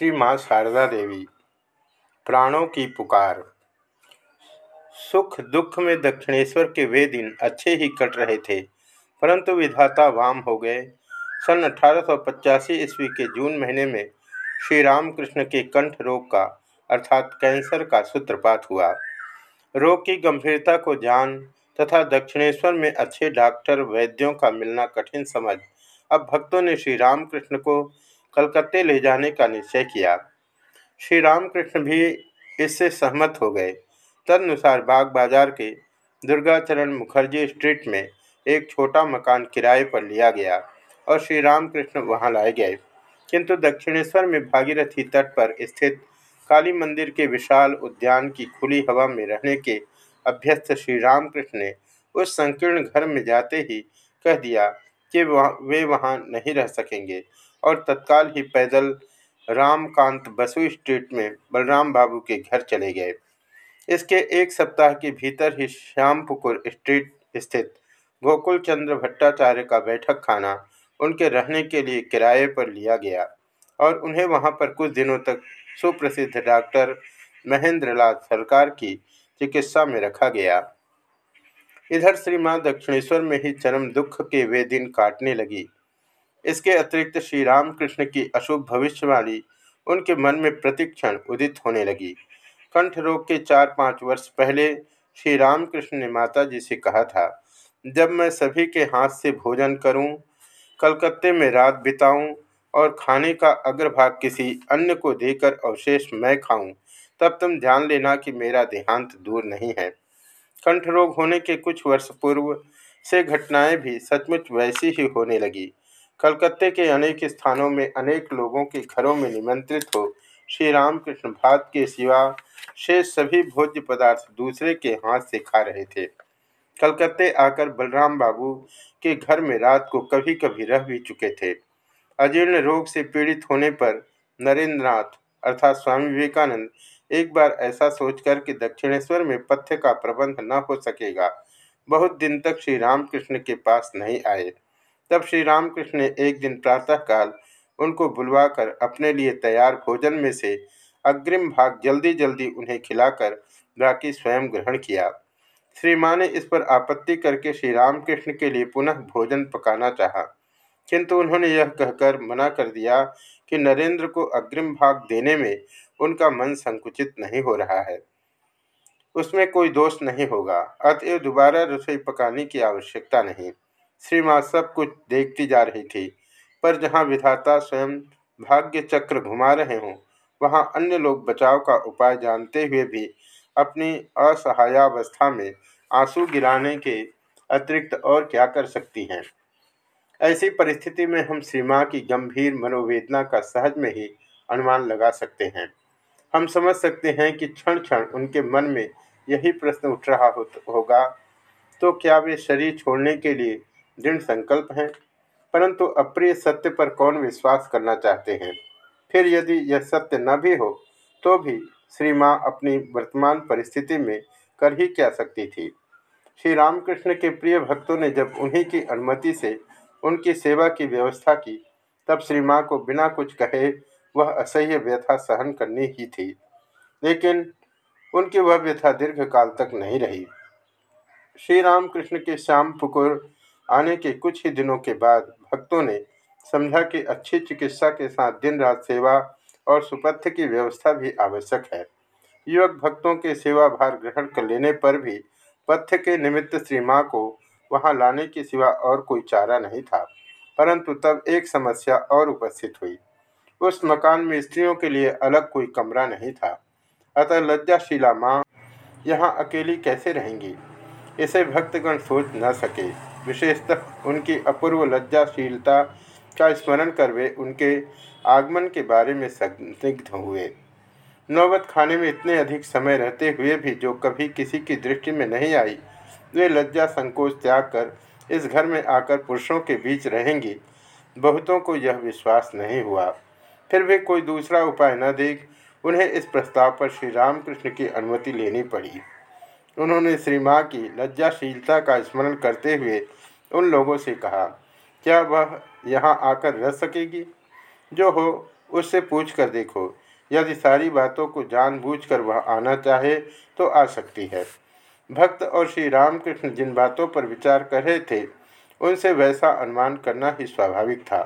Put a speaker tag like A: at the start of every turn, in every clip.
A: श्री माँ शारदा देवी, प्राणों की पुकार। सुख दुख में दक्षिणेश्वर के वे दिन अच्छे ही कट रहे थे, परंतु विधाता वाम हो गए। सन अठारह ईस्वी के जून महीने में श्री रामकृष्ण के कंठ रोग का, अर्थात कैंसर का सूत्रपात हुआ। रोग की गंभीरता को जान तथा दक्षिणेश्वर में अच्छे डॉक्टर, वैद्यों का मिलना कठिन समझ, अब भक्तों ने श्री रामकृष्ण को कलकत्ते ले जाने का निश्चय किया। श्री रामकृष्ण भी इससे सहमत हो गए। तदनुसार बाग बाज़ार के दुर्गाचरण मुखर्जी स्ट्रीट में एक छोटा मकान किराए पर लिया गया और श्री रामकृष्ण वहाँ लाए गए। किंतु दक्षिणेश्वर में भागीरथी तट पर स्थित काली मंदिर के विशाल उद्यान की खुली हवा में रहने के अभ्यस्त श्री रामकृष्ण ने उस संकीर्ण घर में जाते ही कह दिया कि वे वहाँ नहीं रह सकेंगे। और तत्काल ही पैदल रामकांत बसु स्ट्रीट में बलराम बाबू के घर चले गए। इसके एक सप्ताह के भीतर ही श्यामपुकुर स्ट्रीट स्थित गोकुल चंद्र भट्टाचार्य का बैठक खाना उनके रहने के लिए किराए पर लिया गया और उन्हें वहाँ पर कुछ दिनों तक सुप्रसिद्ध डॉक्टर महेंद्रलाल सरकार की चिकित्सा में रखा गया। इधर श्री माँ दक्षिणेश्वर में ही चरम दुख के वे दिन काटने लगी। इसके अतिरिक्त श्री रामकृष्ण की अशुभ भविष्यवाणी उनके मन में प्रतिक्षण उदित होने लगी। कंठ रोग के चार पाँच वर्ष पहले श्री रामकृष्ण ने माता जी से कहा था जब मैं सभी के हाथ से भोजन करूँ, कलकत्ते में रात बिताऊं और खाने का अग्रभाग किसी अन्य को देकर अवशेष मैं खाऊं, तब तुम ध्यान लेना कि मेरा देहांत दूर नहीं है कंठ रोग होने के कुछ वर्ष पूर्व से घटनाएँ भी सचमुच वैसी ही होने लगी। कलकत्ते के अनेक स्थानों में अनेक लोगों के घरों में निमंत्रित हो श्री रामकृष्ण भात के सिवा शेष सभी भोज्य पदार्थ दूसरे के हाथ से खा रहे थे। कलकत्ते आकर बलराम बाबू के घर में रात को कभी कभी रह भी चुके थे। अजीर्ण रोग से पीड़ित होने पर नरेंद्रनाथ अर्थात स्वामी विवेकानंद एक बार ऐसा सोचकर कि दक्षिणेश्वर में पथ्य का प्रबंध न हो सकेगा, बहुत दिन तक श्री रामकृष्ण के पास नहीं आए। तब श्री रामकृष्ण ने एक दिन प्रातःकाल उनको बुलवाकर अपने लिए तैयार भोजन में से अग्रिम भाग जल्दी जल्दी उन्हें खिलाकर बाकी स्वयं ग्रहण किया। श्री माँ ने इस पर आपत्ति करके श्री रामकृष्ण के लिए पुनः भोजन पकाना चाहा, किंतु उन्होंने यह कहकर मना कर दिया कि नरेंद्र को अग्रिम भाग देने में उनका मन संकुचित नहीं हो रहा है। उसमें कोई दोष नहीं होगा, अतएव दोबारा रसोई पकाने की आवश्यकता नहीं। श्री माँ सब कुछ देखती जा रही थी। पर जहाँ विधाता स्वयं भाग्य चक्र घुमा रहे हों वहाँ अन्य लोग बचाव का उपाय जानते हुए भी अपनी असहायावस्था में आँसू गिराने के अतिरिक्त और क्या कर सकती हैं। ऐसी परिस्थिति में हम श्री माँ की गंभीर मनोवेदना का सहज में ही अनुमान लगा सकते हैं। हम समझ सकते हैं कि क्षण क्षण उनके मन में यही प्रश्न उठ रहा हो, होगा तो क्या वे शरीर छोड़ने के लिए दृढ़ संकल्प हैं, परंतु अप्रिय सत्य पर कौन विश्वास करना चाहते हैं? फिर यदि यह सत्य न भी हो तो भी श्री माँ अपनी वर्तमान परिस्थिति में कर ही क्या सकती थी? श्री रामकृष्ण के प्रिय भक्तों ने जब उन्हीं की अनुमति से उनकी सेवा की व्यवस्था की, तब श्री माँ को बिना कुछ कहे वह असह्य व्यथा सहन करनी ही थी। लेकिन उनकी वह व्यथा दीर्घकाल तक नहीं रही। श्री रामकृष्ण के श्याम पुकुर आने के कुछ ही दिनों के बाद भक्तों ने समझा कि अच्छी चिकित्सा के साथ दिन रात सेवा और सुपथ्य की व्यवस्था भी आवश्यक है। युवक भक्तों के सेवा भार ग्रहण कर लेने पर भी पथ्य के निमित्त श्री माँ को वहाँ लाने के सिवा और कोई चारा नहीं था, परंतु तब एक समस्या और उपस्थित हुई। उस मकान में स्त्रियों के लिए अलग कोई कमरा नहीं था। अतः लज्जाशीला माँ, यहाँ अकेली कैसे रहेंगी? इसे भक्तगण सोच न सके। विशेषतः उनकी अपूर्व लज्जाशीलता का स्मरण कर वे उनके आगमन के बारे में संदिग्ध हुए। नौबत खाने में इतने अधिक समय रहते हुए भी जो कभी किसी की दृष्टि में नहीं आई, वे लज्जा संकोच त्याग कर इस घर में आकर पुरुषों के बीच रहेंगी। बहुतों को यह विश्वास नहीं हुआ। फिर भी कोई दूसरा उपाय न देख, उन्हें इस प्रस्ताव पर श्री रामकृष्ण की अनुमति लेनी पड़ी। उन्होंने श्री माँ की लज्जाशीलता का स्मरण करते हुए उन लोगों से कहा, क्या वह यहाँ आकर रह सकेगी? जो हो, उससे पूछ कर देखो। यदि सारी बातों को जानबूझकर वह आना चाहे तो आ सकती है भक्त और श्री रामकृष्ण जिन बातों पर विचार कर रहे थे, उनसे वैसा अनुमान करना ही स्वाभाविक था।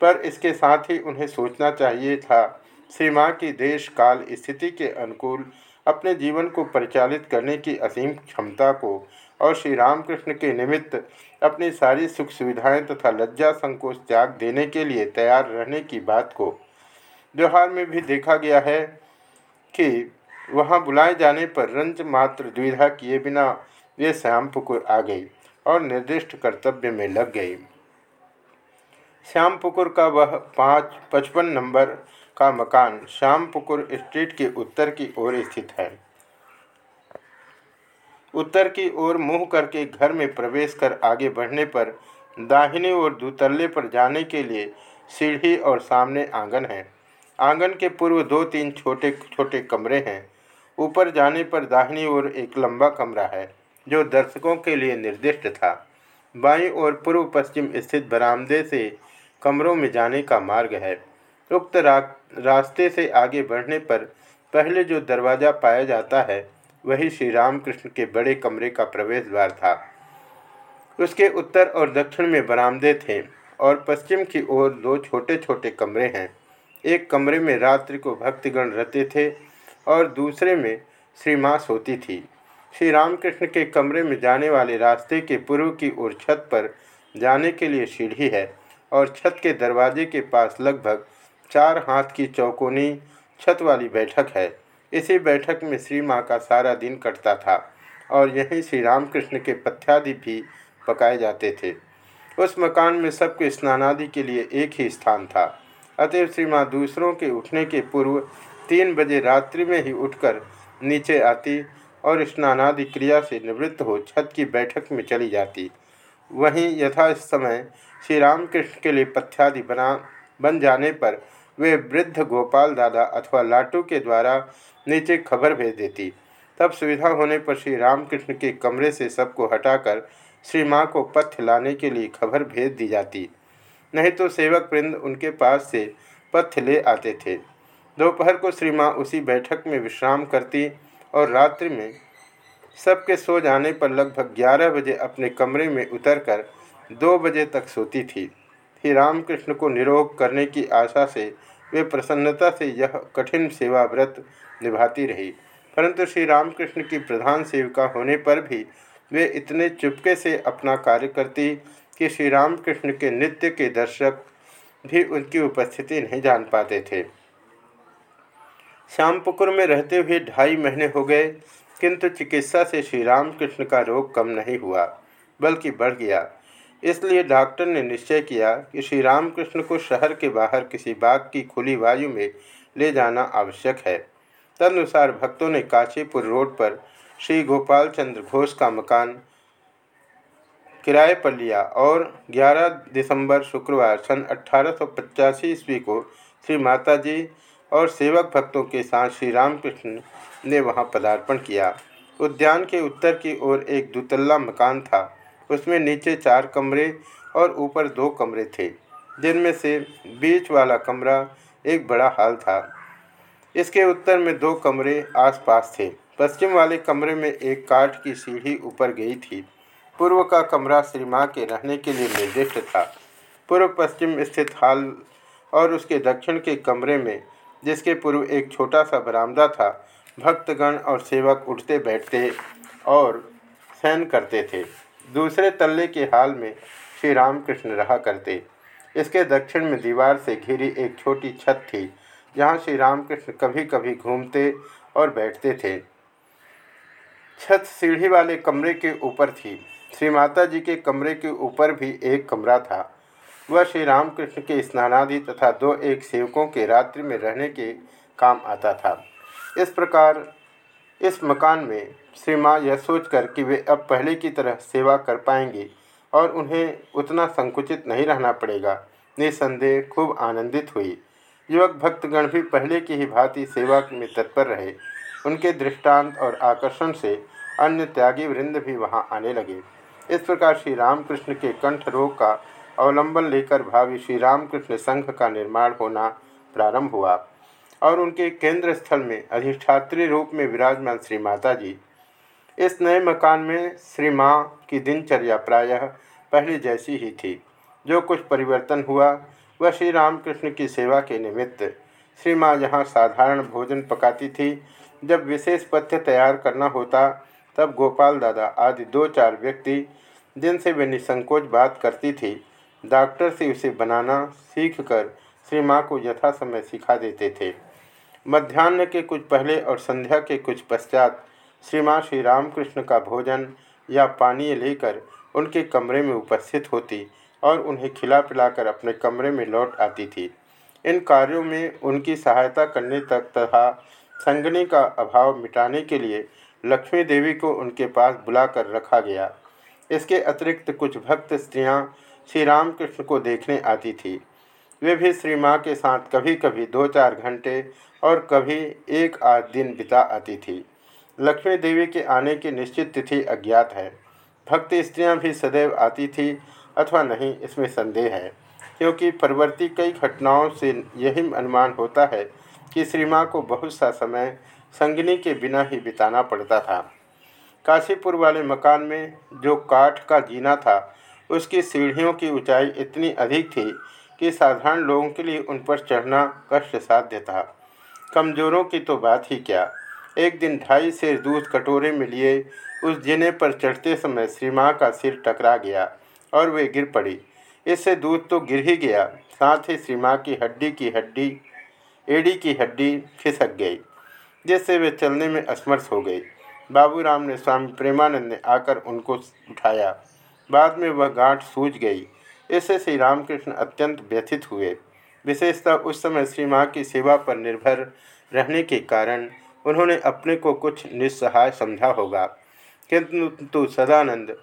A: पर इसके साथ ही उन्हें सोचना चाहिए था, श्री माँ की देश काल स्थिति के अनुकूल अपने जीवन को परिचालित करने की असीम क्षमता को और श्री रामकृष्ण के निमित्त अपनी सारी सुख सुविधाएँ तथा लज्जा संकोच त्याग देने के लिए तैयार रहने की बात को व्यवहार में भी देखा गया है कि वहाँ बुलाए जाने पर रंज मात्र द्विधा किए बिना वे श्यामपुकुर आ गई और निर्दिष्ट कर्तव्य में लग गई। श्यामपुकुर का वह पाँच, पचपन नंबर का मकान श्यामपुकुर स्ट्रीट के उत्तर की ओर स्थित है। उत्तर की ओर मुँह करके घर में प्रवेश कर आगे बढ़ने पर दाहिनी ओर दूतल्ले पर जाने के लिए सीढ़ी और सामने आँगन है। आँगन के पूर्व दो तीन छोटे छोटे कमरे हैं। ऊपर जाने पर दाहिनी ओर एक लंबा कमरा है, जो दर्शकों के लिए निर्दिष्ट था। बाईं ओर पूर्व पश्चिम स्थित बरामदे से कमरों में जाने का मार्ग है। उक्त रास्ते से आगे बढ़ने पर पहले जो दरवाज़ा पाया जाता है, वही श्री रामकृष्ण के बड़े कमरे का प्रवेश द्वार था। उसके उत्तर और दक्षिण में बरामदे थे और पश्चिम की ओर दो छोटे छोटे कमरे हैं। एक कमरे में रात्रि को भक्तगण रहते थे और दूसरे में श्री सोती थी। श्री रामकृष्ण के कमरे में जाने वाले रास्ते के पूर्व की ओर छत पर जाने के लिए सीढ़ी है और छत के दरवाजे के पास लगभग चार हाथ की चौकोनी छत वाली बैठक है। इसी बैठक में श्री माँ का सारा दिन कटता था और यहीं श्री रामकृष्ण के पथ्यादि भी पकाए जाते थे। उस मकान में सबके स्नानादि के लिए एक ही स्थान था। अतएव श्री माँ दूसरों के उठने के पूर्व तीन बजे रात्रि में ही उठकर नीचे आती और स्नानादि क्रिया से निवृत्त हो छत की बैठक में चली जाती। वहीं यथा समय श्री रामकृष्ण के लिए पथ्यादि बना बन जाने पर वे वृद्ध गोपाल दादा अथवा लाटू के द्वारा नीचे खबर भेज देती। तब सुविधा होने पर श्री रामकृष्ण के कमरे से सबको हटाकर श्री माँ को पथ्य लाने के लिए खबर भेज दी जाती। नहीं तो सेवक वृंद उनके पास से पथ्य ले आते थे। दोपहर को श्री माँ उसी बैठक में विश्राम करती और रात्रि में सबके सो जाने पर लगभग ग्यारह बजे अपने कमरे में उतरकर दो बजे तक सोती थी। श्री रामकृष्ण को निरोग करने की आशा से वे प्रसन्नता से यह कठिन सेवा व्रत निभाती रही। परंतु श्री रामकृष्ण की प्रधान सेविका होने पर भी वे इतने चुपके से अपना कार्य करती कि श्री रामकृष्ण के नित्य के दर्शक भी उनकी उपस्थिति नहीं जान पाते थे। श्यामपुकुर में रहते हुए ढाई महीने हो गए, किंतु चिकित्सा से श्री रामकृष्ण का रोग कम नहीं हुआ, बल्कि बढ़ गया। इसलिए डॉक्टर ने निश्चय किया कि श्री रामकृष्ण को शहर के बाहर किसी बाग की खुली वायु में ले जाना आवश्यक है। तदनुसार भक्तों ने काशीपुर रोड पर श्री गोपाल चंद्र घोष का मकान किराए पर लिया और 11 दिसंबर शुक्रवार सन अट्ठारह ईस्वी को श्री माता जी और सेवक भक्तों के साथ श्री रामकृष्ण ने वहाँ पदार्पण किया। उद्यान के उत्तर की ओर एक दुतल्ला मकान था। उसमें नीचे चार कमरे और ऊपर दो कमरे थे, जिनमें से बीच वाला कमरा एक बड़ा हाल था। इसके उत्तर में दो कमरे आसपास थे। पश्चिम वाले कमरे में एक काठ की सीढ़ी ऊपर गई थी। पूर्व का कमरा श्री के रहने के लिए निर्दिष्ट था। पूर्व पश्चिम स्थित हाल और उसके दक्षिण के कमरे में, जिसके पूर्व एक छोटा सा बरामदा था, भक्तगण और सेवक उठते बैठते और सहन करते थे। दूसरे तल्ले के हाल में श्री रामकृष्ण रहा करते। इसके दक्षिण में दीवार से घिरी एक छोटी छत थी, जहाँ श्री रामकृष्ण कभी कभी घूमते और बैठते थे। छत सीढ़ी वाले कमरे के ऊपर थी। श्री माता जी के कमरे के ऊपर भी एक कमरा था। वह श्री रामकृष्ण के स्नानादि तथा दो एक सेवकों के रात्रि में रहने के काम आता था। इस प्रकार, इस मकान में श्री माँ यह सोचकर कि वे अब पहले की तरह सेवा कर पाएँगे और उन्हें उतना संकुचित नहीं रहना पड़ेगा। निसंदेह खूब आनंदित हुई। युवक भक्तगण भी पहले की ही भांति सेवा में तत्पर रहे। उनके दृष्टांत और आकर्षण से अन्य त्यागी वृंद भी वहाँ आने लगे। इस प्रकार श्री रामकृष्ण के कंठ रोग का अवलंबन लेकर भावी श्री रामकृष्ण संघ का निर्माण होना प्रारंभ हुआ और उनके केंद्र स्थल में अधिष्ठात्री रूप में विराजमान श्री माता जी इस नए मकान में श्री माँ की दिनचर्या प्रायः पहले जैसी ही थी। जो कुछ परिवर्तन हुआ, वह श्री रामकृष्ण की सेवा के निमित्त श्री माँ यहाँ साधारण भोजन पकाती थी। जब विशेष पथ्य तैयार करना होता, तब गोपाल दादा आदि दो चार व्यक्ति, जिनसे वे निसंकोच बात करती थी, डॉक्टर से उसे बनाना सीखकर श्री माँ को यथा समय सिखा देते थे। मध्यान्ह के कुछ पहले और संध्या के कुछ पश्चात श्री माँ श्री रामकृष्ण का भोजन या पानी लेकर उनके कमरे में उपस्थित होती और उन्हें खिला पिलाकर अपने कमरे में लौट आती थी। इन कार्यों में उनकी सहायता करने तक तथा संगनी का अभाव मिटाने के लिए लक्ष्मी देवी को उनके पास बुलाकर रखा गया। इसके अतिरिक्त कुछ भक्त स्त्रियाँ श्री रामकृष्ण को देखने आती थी। वे भी श्री माँ के साथ कभी कभी दो चार घंटे और कभी एक आध दिन बिता आती थी। लक्ष्मी देवी के आने की निश्चित तिथि अज्ञात है। भक्त स्त्रियाँ भी सदैव आती थी अथवा नहीं, इसमें संदेह है। क्योंकि परवर्ती कई घटनाओं से यही अनुमान होता है कि श्री माँ को बहुत सा समय संगनी के बिना ही बिताना पड़ता था। काशीपुर वाले मकान में जो काठ का जीना था, उसकी सीढ़ियों की ऊंचाई इतनी अधिक थी कि साधारण लोगों के लिए उन पर चढ़ना कष्ट साध्य था। कमजोरों की तो बात ही क्या। एक दिन ढाई से दूध कटोरे में लिए, उस जिने पर चढ़ते समय श्री माँ का सिर टकरा गया और वे गिर पड़ी। इससे दूध तो गिर ही गया, साथ ही श्री माँ की हड्डी की हड्डी, एड़ी की हड्डी खिसक गई, जिससे वे चलने में असमर्थ हो गई। बाबूराम ने स्वामी प्रेमानंद ने आकर उनको उठाया। बाद में वह गांठ सूझ गई। इससे श्री रामकृष्ण अत्यंत व्यथित हुए। विशेषतः उस समय श्री माँ की सेवा पर निर्भर रहने के कारण उन्होंने अपने को कुछ निस्सहाय समझा होगा। किंतु सदानंद,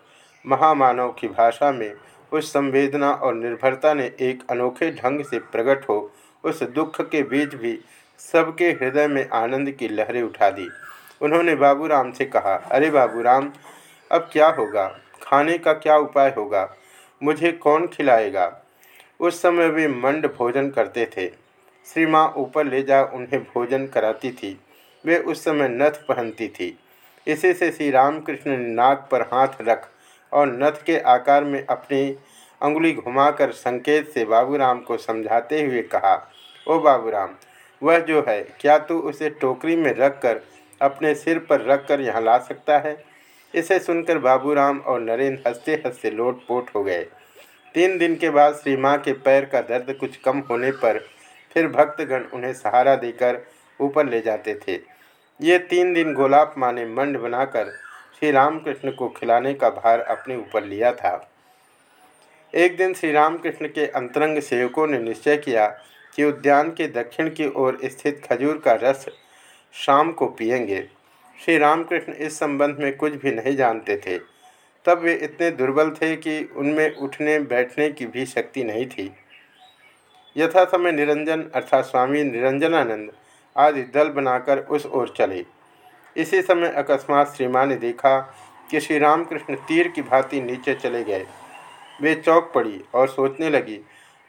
A: महामानव की भाषा में उस संवेदना और निर्भरता ने एक अनोखे ढंग से प्रकट हो, उस दुख के बीच भी सबके हृदय में आनंद की लहरें उठा दी। उन्होंने बाबूराम से कहा, अरे बाबूराम, अब क्या होगा? खाने का क्या उपाय होगा? मुझे कौन खिलाएगा? उस समय वे मंड भोजन करते थे। श्री माँ ऊपर ले जा, उन्हें भोजन कराती थी। वे उस समय नथ पहनती थी। इसी से श्री रामकृष्ण ने नाक पर हाथ रख और नथ के आकार में अपनी अंगुली घुमाकर संकेत से बाबूराम को समझाते हुए कहा, ओ बाबूराम, वह जो है, क्या तू उसे टोकरी में रखकर अपने सिर पर रखकर यहाँ ला सकता है? इसे सुनकर बाबूराम और नरेंद्र हँसते हँसते लोटपोट हो गए। तीन दिन के बाद श्री माँ के पैर का दर्द कुछ कम होने पर फिर भक्तगण उन्हें सहारा देकर ऊपर ले जाते थे। ये तीन दिन गोलाप माँ ने मंड बनाकर श्री रामकृष्ण को खिलाने का भार अपने ऊपर लिया था। एक दिन श्री रामकृष्ण के अंतरंग सेवकों ने निश्चय किया कि उद्यान के दक्षिण की ओर स्थित खजूर का रस शाम को पियेंगे। श्री रामकृष्ण इस संबंध में कुछ भी नहीं जानते थे। तब वे इतने दुर्बल थे कि उनमें उठने बैठने की भी शक्ति नहीं थी। यथा समय निरंजन अर्थात स्वामी निरंजनानंद आदि दल बनाकर उस ओर चले। इसी समय अकस्मात श्री ने देखा कि श्री रामकृष्ण तीर की भांति नीचे चले गए। वे चौक पड़ी और सोचने लगी,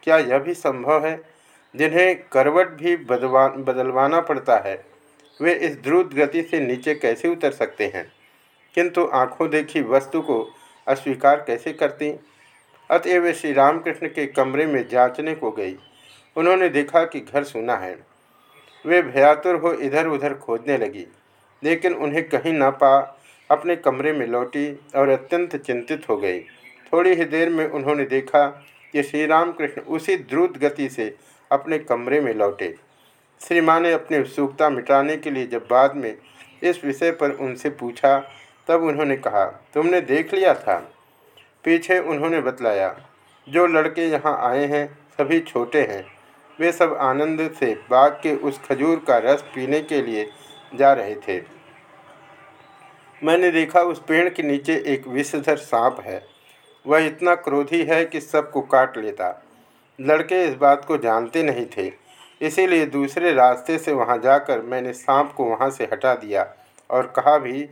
A: क्या यह भी संभव है? जिन्हें करवट भी बदलवा बदलवाना पड़ता है, वे इस द्रुत गति से नीचे कैसे उतर सकते हैं? किंतु आँखों देखी वस्तु को अस्वीकार कैसे करती? अतएव श्री रामकृष्ण के कमरे में जांचने को गई। उन्होंने देखा कि घर सुना है। वे भयातुर हो इधर उधर खोजने लगी, लेकिन उन्हें कहीं ना पा, अपने कमरे में लौटी और अत्यंत चिंतित हो गई। थोड़ी ही देर में उन्होंने देखा कि श्री रामकृष्ण उसी द्रुत गति से अपने कमरे में लौटे। श्री माँ ने अपनी उत्सुकता मिटाने के लिए जब बाद में इस विषय पर उनसे पूछा, तब उन्होंने कहा, तुमने देख लिया था? पीछे उन्होंने बतलाया, जो लड़के यहाँ आए हैं, सभी छोटे हैं। वे सब आनंद से बाग के उस खजूर का रस पीने के लिए जा रहे थे। मैंने देखा उस पेड़ के नीचे एक विषधर सांप है। वह इतना क्रोधी है कि सबको काट लेता। लड़के इस बात को जानते नहीं थे। इसीलिए दूसरे रास्ते से वहाँ जाकर मैंने सांप को वहाँ से हटा दिया और कहा भी,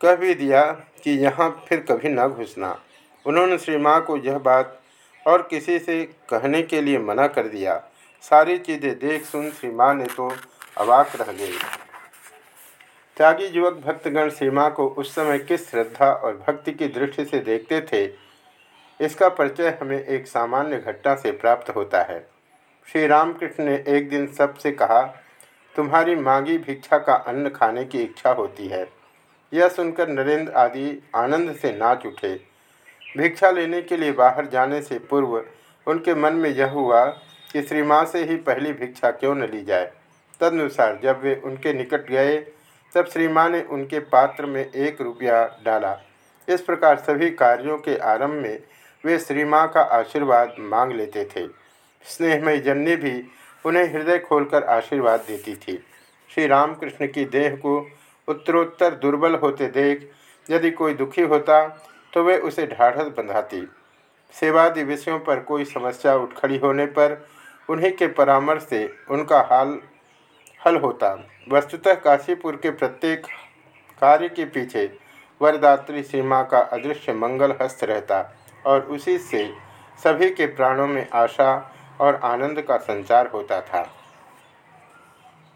A: कह भी दिया कि यहाँ फिर कभी न घुसना। उन्होंने श्री माँ को यह बात और किसी से कहने के लिए मना कर दिया। सारी चीज़ें देख सुन श्री माँ ने तो अवाक रह गई। त्यागी युवक भक्तगण श्री माँ को उस समय किस श्रद्धा और भक्ति की दृष्टि से देखते थे, इसका परिचय हमें एक सामान्य घटना से प्राप्त होता है। श्री रामकृष्ण ने एक दिन सबसे कहा, तुम्हारी मांगी भिक्षा का अन्न खाने की इच्छा होती है। यह सुनकर नरेंद्र आदि आनंद से नाच उठे। भिक्षा लेने के लिए बाहर जाने से पूर्व उनके मन में यह हुआ कि श्री माँ से ही पहली भिक्षा क्यों न ली जाए। तदनुसार जब वे उनके निकट गए, तब श्री माँ ने उनके पात्र में एक रुपया डाला। इस प्रकार सभी कार्यों के आरंभ में वे श्री माँ का आशीर्वाद मांग लेते थे। स्नेहमय जन्नी भी उन्हें हृदय खोलकर आशीर्वाद देती थी। श्री रामकृष्ण की देह को उत्तरोत्तर दुर्बल होते देख यदि कोई दुखी होता तो वे उसे ढाढ़स बंधाती। सेवादि विषयों पर कोई समस्या उठ खड़ी होने पर उन्हीं के परामर्श से उनका हाल हल होता। वस्तुतः काशीपुर के प्रत्येक कार्य के पीछे वरदात्री सीमा का अदृश्य मंगल हस्त रहता और उसी से सभी के प्राणों में आशा और आनंद का संचार होता था।